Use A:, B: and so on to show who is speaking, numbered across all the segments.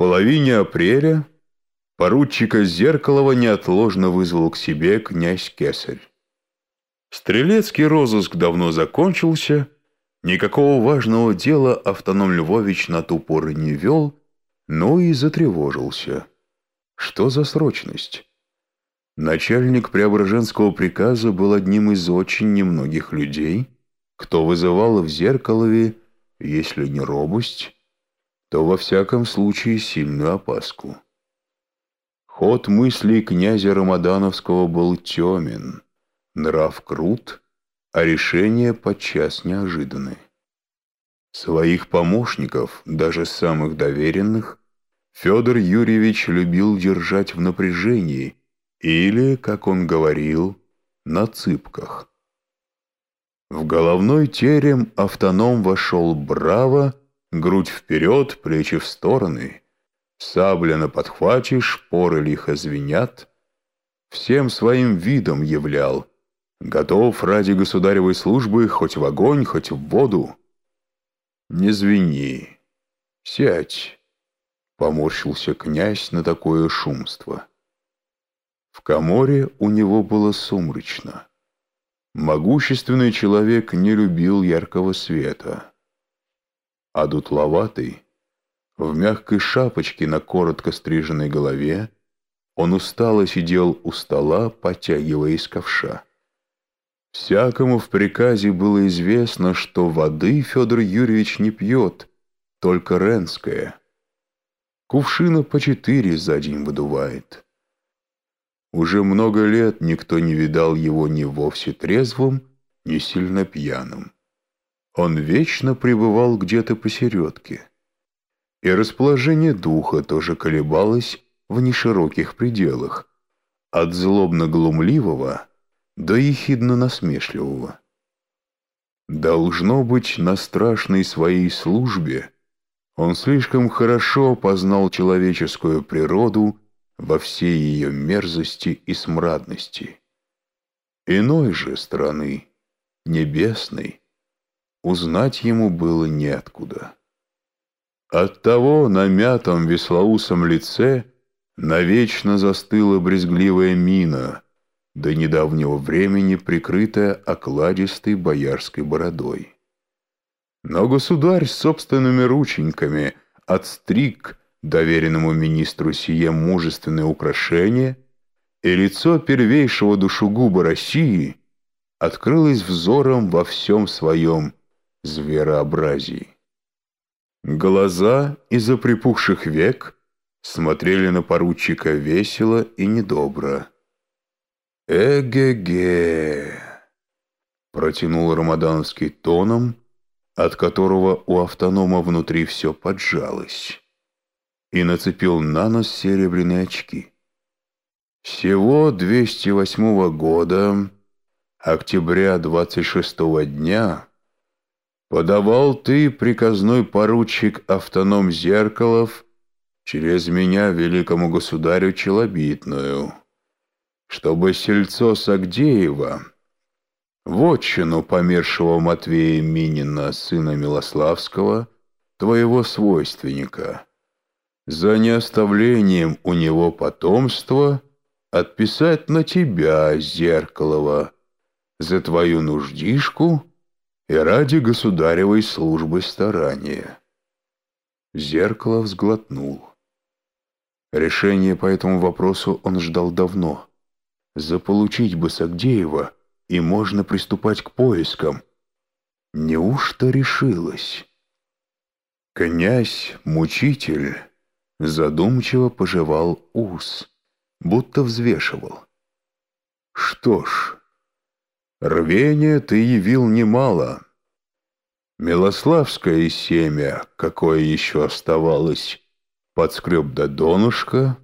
A: половине апреля поручика Зеркалова неотложно вызвал к себе князь Кесарь. Стрелецкий розыск давно закончился, никакого важного дела автоном Львович на ту пору не вел, но и затревожился. Что за срочность? Начальник Преображенского приказа был одним из очень немногих людей, кто вызывал в Зеркалове, если не робость, то во всяком случае сильную опаску. Ход мыслей князя Рамадановского был темен, нрав крут, а решения подчас неожиданны. Своих помощников, даже самых доверенных, Федор Юрьевич любил держать в напряжении или, как он говорил, на цыпках. В головной терем автоном вошел браво, грудь вперед, плечи в стороны, сабля на подхвате, шпоры лихо звенят, всем своим видом являл, готов ради государевой службы хоть в огонь, хоть в воду. Не звени, сядь, поморщился князь на такое шумство. В коморе у него было сумрачно. Могущественный человек не любил яркого света. А дутловатый, в мягкой шапочке на коротко стриженной голове, он устало сидел у стола, потягивая из ковша. Всякому в приказе было известно, что воды Федор Юрьевич не пьет, только ренская. Кувшина по четыре за день выдувает. Уже много лет никто не видал его ни вовсе трезвым, ни сильно пьяным. Он вечно пребывал где-то посередке. И расположение духа тоже колебалось в нешироких пределах, от злобно-глумливого до ехидно-насмешливого. Должно быть, на страшной своей службе он слишком хорошо познал человеческую природу во всей ее мерзости и смрадности. Иной же страны, небесной, узнать ему было неоткуда. Оттого на мятом веслоусом лице навечно застыла брезгливая мина, до недавнего времени прикрытая окладистой боярской бородой. Но государь собственными рученьками отстриг доверенному министру сие мужественное украшение, и лицо первейшего душегуба России открылось взором во всем своем зверообразии. Глаза из-за припухших век смотрели на поручика весело и недобро. «Эге-ге!» — протянул Рамадановский тоном, от которого у автонома внутри все поджалось и нацепил на нос серебряные очки. Всего 208 года, октября 26 дня, подавал ты, приказной поручик автоном Зеркалов, через меня великому государю Челобитную, чтобы сельцо Сагдеева, вотчину помершего Матвея Минина, сына Милославского, твоего свойственника, за неоставлением у него потомства отписать на тебя, Зеркалова, за твою нуждишку и ради государевой службы старания. Зеркало взглотнул. Решение по этому вопросу он ждал давно. Заполучить бы Сагдеева, и можно приступать к поискам. Неужто решилась? Князь, мучитель задумчиво пожевал ус, будто взвешивал. Что ж, рвения ты явил немало. Милославское семя, какое еще оставалось, подскреб до донышка.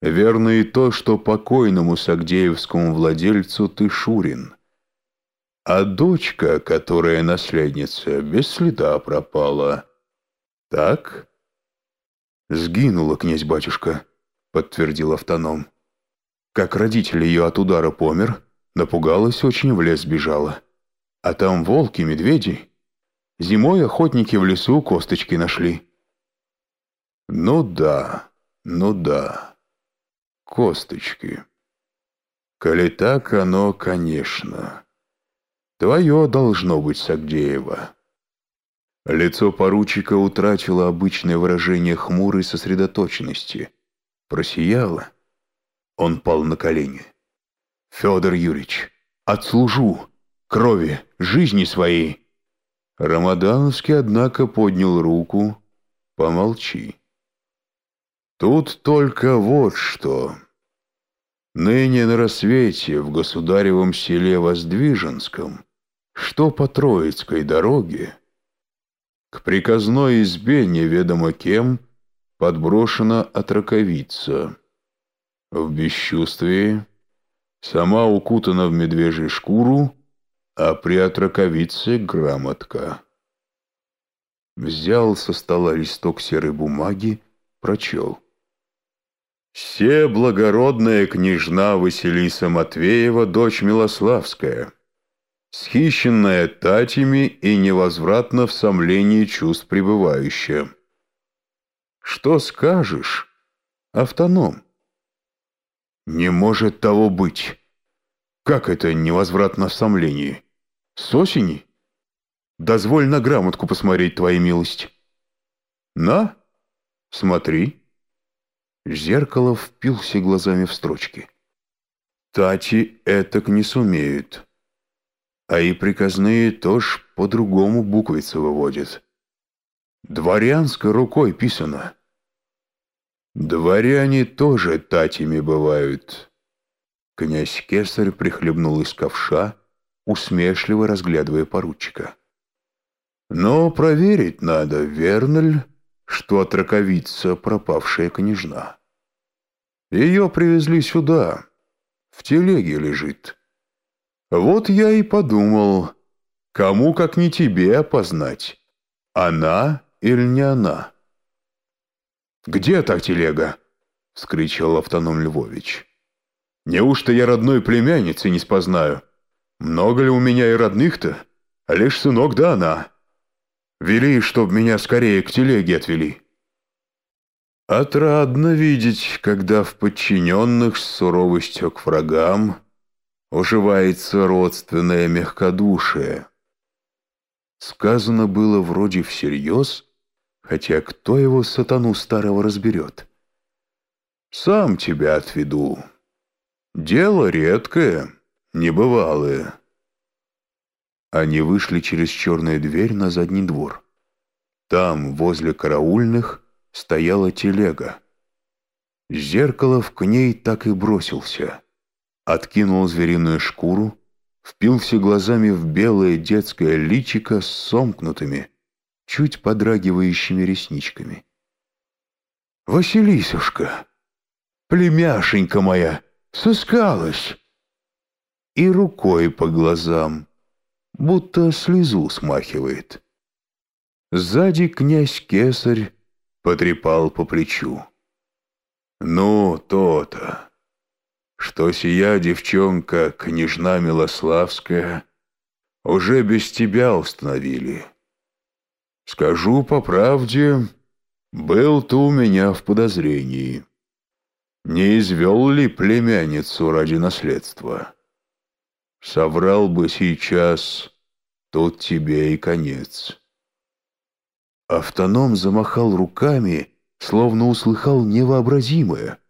A: Верно и то, что покойному сагдеевскому владельцу ты Шурин. А дочка, которая наследница, без следа пропала. Так? «Сгинула, князь-батюшка», — подтвердил автоном. Как родитель ее от удара помер, напугалась очень, в лес бежала. А там волки, медведи. Зимой охотники в лесу косточки нашли. Ну да, ну да. Косточки. Коли так оно, конечно. Твое должно быть, Сагдеева. Лицо поручика утратило обычное выражение хмурой сосредоточенности. Просияло. Он пал на колени. «Федор Юрьевич, отслужу крови, жизни своей!» Рамадановский, однако, поднял руку. «Помолчи». «Тут только вот что. Ныне на рассвете в государевом селе Воздвиженском, что по Троицкой дороге, к приказной избе неведомо кем подброшена отраковица. В бесчувствии, сама укутана в медвежью шкуру, а при отраковице грамотка. Взял со стола листок серой бумаги, прочел. «Все благородная княжна Василиса Матвеева, дочь Милославская, схищенная татями и невозвратно в сомлении чувств пребывающая. Что скажешь, автоном?» «Не может того быть. Как это невозвратно в сомлении?» С осени? Дозволь на грамотку посмотреть, твоя милость. На, смотри. Зеркало впился глазами в строчки. Тати этак не сумеют. А и приказные тоже по-другому буквицы выводят. Дворянской рукой писано. Дворяне тоже татями бывают. Князь Кесарь прихлебнул из ковша, усмешливо разглядывая поручика. «Но проверить надо, верно ли, что отраковица пропавшая княжна. Ее привезли сюда, в телеге лежит. Вот я и подумал, кому как не тебе опознать, она или не она». «Где та телега?» — вскричал автоном Львович. «Неужто я родной племянницы не спознаю?» Много ли у меня и родных-то? Лишь сынок да она. Вели, чтоб меня скорее к телеге отвели. Отрадно видеть, когда в подчиненных с суровостью к врагам уживается родственное мягкодушие. Сказано было вроде всерьез, хотя кто его сатану старого разберет? Сам тебя отведу. Дело редкое небывалые. Они вышли через черную дверь на задний двор. Там, возле караульных, стояла телега. Зеркалов к ней так и бросился. Откинул звериную шкуру, впился глазами в белое детское личико с сомкнутыми, чуть подрагивающими ресничками. «Василисушка, племяшенька моя, сыскалась!» И рукой по глазам, будто слезу смахивает. Сзади князь Кесарь потрепал по плечу. «Ну, то-то, что сия девчонка, княжна Милославская, уже без тебя установили. Скажу по правде, был ты у меня в подозрении. Не извел ли племянницу ради наследства?» Соврал бы сейчас, тут тебе и конец. Автоном замахал руками, словно услыхал невообразимое.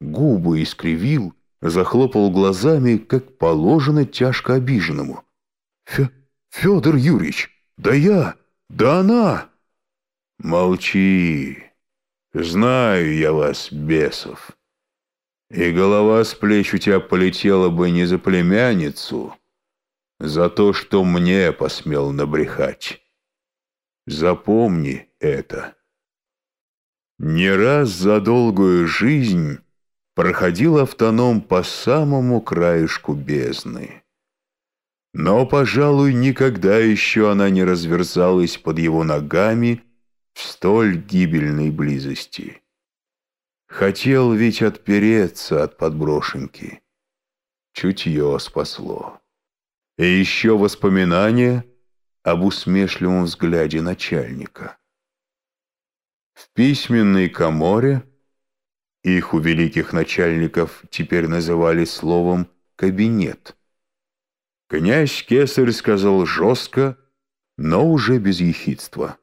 A: Губы искривил, захлопал глазами, как положено тяжко обиженному. Фе «Федор Юрьевич, да я, да она!» «Молчи! Знаю я вас, бесов!» И голова с плеч у тебя полетела бы не за племянницу, за то, что мне посмел набрехать. Запомни это. Не раз за долгую жизнь проходил автоном по самому краешку бездны. Но, пожалуй, никогда еще она не разверзалась под его ногами в столь гибельной близости. Хотел ведь отпереться от подброшенки. Чутье спасло. И еще воспоминания об усмешливом взгляде начальника. В письменной коморе, их у великих начальников теперь называли словом «кабинет», князь Кесарь сказал жестко, но уже без ехидства.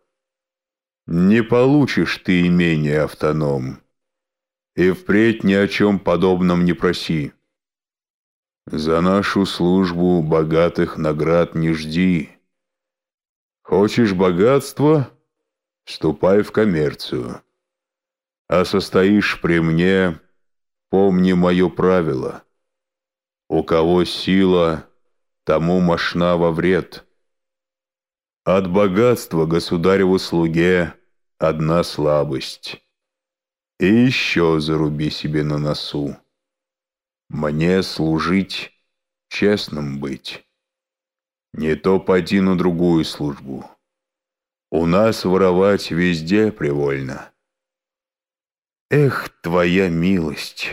A: «Не получишь ты имение, автоном, и впредь ни о чем подобном не проси. За нашу службу богатых наград не жди. Хочешь богатства — ступай в коммерцию. А состоишь при мне, помни мое правило. У кого сила, тому мошна во вред. От богатства государеву слуге одна слабость. И еще заруби себе на носу. Мне служить, честным быть. Не то пойти на другую службу. У нас воровать везде привольно. Эх, твоя милость!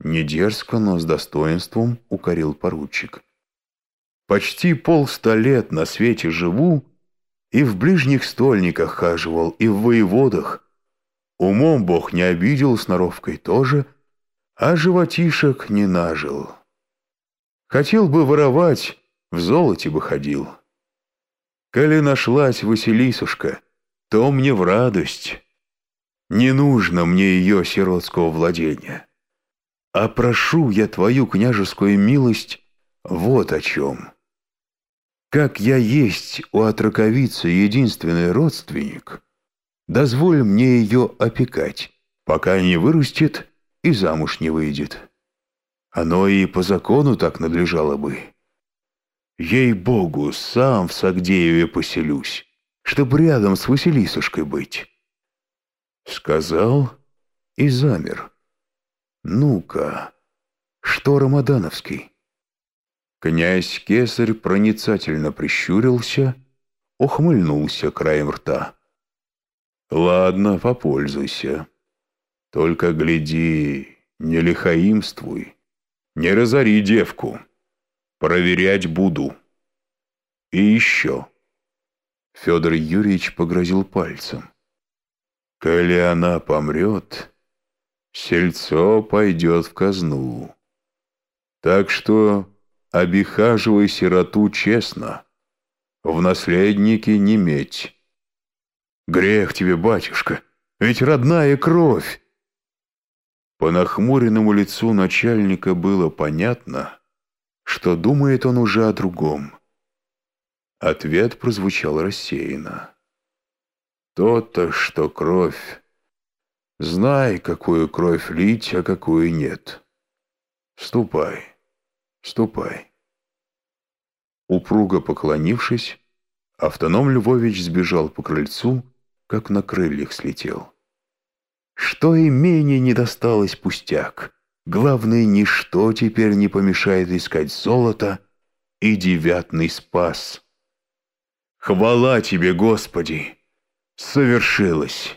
A: Не дерзко, но с достоинством укорил поручик. Почти полста лет на свете живу, и в ближних стольниках хаживал, и в воеводах. Умом Бог не обидел, сноровкой тоже — а животишек не нажил. Хотел бы воровать, в золоте бы ходил. Коли нашлась Василисушка, то мне в радость. Не нужно мне ее сиротского владения. А прошу я твою княжескую милость вот о чем. Как я есть у отраковицы единственный родственник, дозволь мне ее опекать, пока не вырастет и замуж не выйдет. Оно и по закону так надлежало бы. Ей-богу, сам в Сагдееве поселюсь, чтоб рядом с Василисушкой быть. Сказал и замер. Ну-ка, что Рамадановский? Князь Кесарь проницательно прищурился, ухмыльнулся краем рта. «Ладно, попользуйся. Только гляди, не лихаимствуй, не разори девку. Проверять буду. И еще. Федор Юрьевич погрозил пальцем. Коли она помрет, сельцо пойдет в казну. Так что обихаживай сироту честно, в наследники не медь. Грех тебе, батюшка, ведь родная кровь. По нахмуренному лицу начальника было понятно, что думает он уже о другом. Ответ прозвучал рассеянно. «То-то, что кровь. Знай, какую кровь лить, а какую нет. Ступай, ступай». Упруго поклонившись, автоном Львович сбежал по крыльцу, как на крыльях слетел. Что имение не досталось пустяк. Главное, ничто теперь не помешает искать золото и девятный спас. Хвала тебе, Господи! Совершилось!